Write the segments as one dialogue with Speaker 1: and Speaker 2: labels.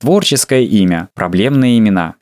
Speaker 1: Творческое имя, проблемные имена.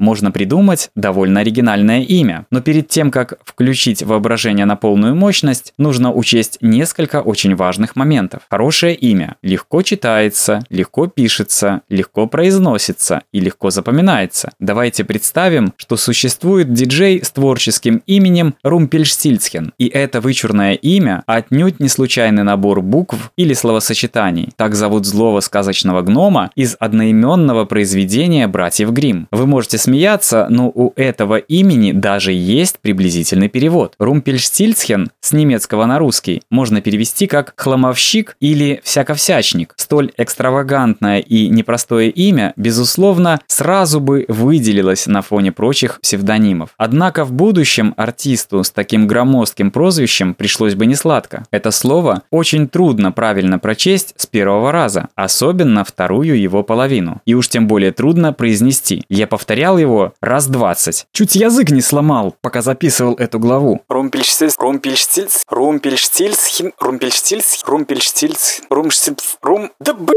Speaker 1: Можно придумать довольно оригинальное имя, но перед тем, как включить воображение на полную мощность, нужно учесть несколько очень важных моментов. Хорошее имя легко читается, легко пишется, легко произносится и легко запоминается. Давайте представим, что существует диджей с творческим именем Румпельштильцхен, и это вычурное имя отнюдь не случайный набор букв или словосочетаний. Так зовут злого сказочного гнома из одноименного произведения братьев Гримм. Вы можете смеяться, но у этого имени даже есть приблизительный перевод. Румпельштильцхен с немецкого на русский можно перевести как «хламовщик» или «всяковсячник». Столь экстравагантное и непростое имя, безусловно, сразу бы выделилось на фоне прочих псевдонимов. Однако в будущем артисту с таким громоздким прозвищем пришлось бы несладко. Это слово очень трудно правильно прочесть с первого раза, особенно вторую его половину. И уж тем более трудно произнести. Я повторял его раз двадцать. Чуть язык не сломал, пока записывал эту главу.
Speaker 2: Румпельштильц, Румпельштильц, Румпельштильц, Румпельштильц, Румпельштильц, Румпельштильц, Рум... Да б...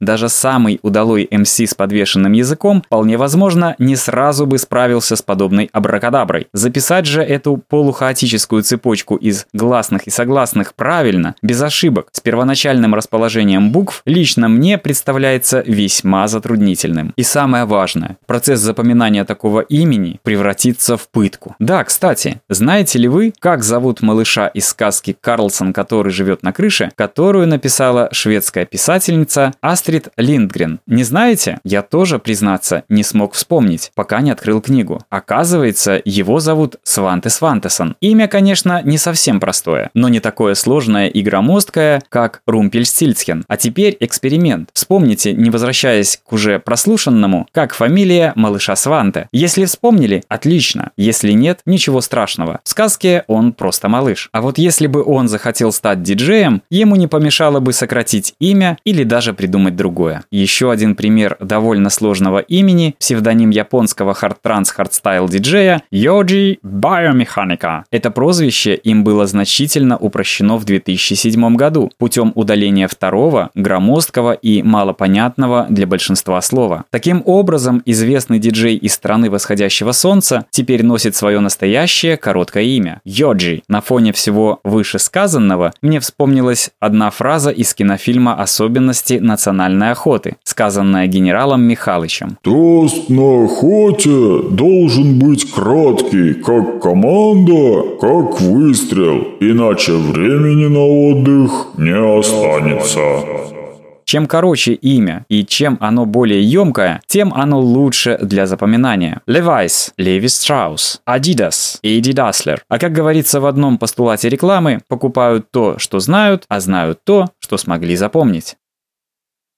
Speaker 1: Даже самый удалой МС с подвешенным языком, вполне возможно, не сразу бы справился с подобной абракадаброй. Записать же эту полухаотическую цепочку из гласных и согласных правильно, без ошибок, с первоначальным расположением букв, лично мне представляется весьма затруднительным. И самое важное, процесс запоминания такого имени превратится в пытку. Да, кстати, знаете ли вы, как зовут малыша из сказки «Карлсон, который живет на крыше», которую написала шведская писательница Астрид Астрид Линдгрен. Не знаете? Я тоже, признаться, не смог вспомнить, пока не открыл книгу. Оказывается, его зовут Сванте Свантесон. Имя, конечно, не совсем простое, но не такое сложное и громоздкое, как Румпельстильцхен. А теперь эксперимент. Вспомните, не возвращаясь к уже прослушанному, как фамилия малыша Сванте. Если вспомнили, отлично. Если нет, ничего страшного. В сказке он просто малыш. А вот если бы он захотел стать диджеем, ему не помешало бы сократить имя или даже придумать другое. Еще один пример довольно сложного имени – псевдоним японского хард-транс хардстайл диджея Йоджи Biomechanica. Это прозвище им было значительно упрощено в 2007 году путем удаления второго, громоздкого и малопонятного для большинства слова. Таким образом, известный диджей из страны восходящего солнца теперь носит свое настоящее короткое имя – Йоджи. На фоне всего вышесказанного мне вспомнилась одна фраза из кинофильма «Особенности национальной национальной охоты, сказанная генералом Михалычем.
Speaker 3: «Тост на охоте должен быть краткий, как команда, как выстрел, иначе времени на отдых не останется».
Speaker 1: Чем короче имя и чем оно более емкое, тем оно лучше для запоминания. Levi's – Levi Strauss, Adidas – Эдди Даслер. А как говорится в одном постулате рекламы, покупают то, что знают, а знают то, что смогли запомнить.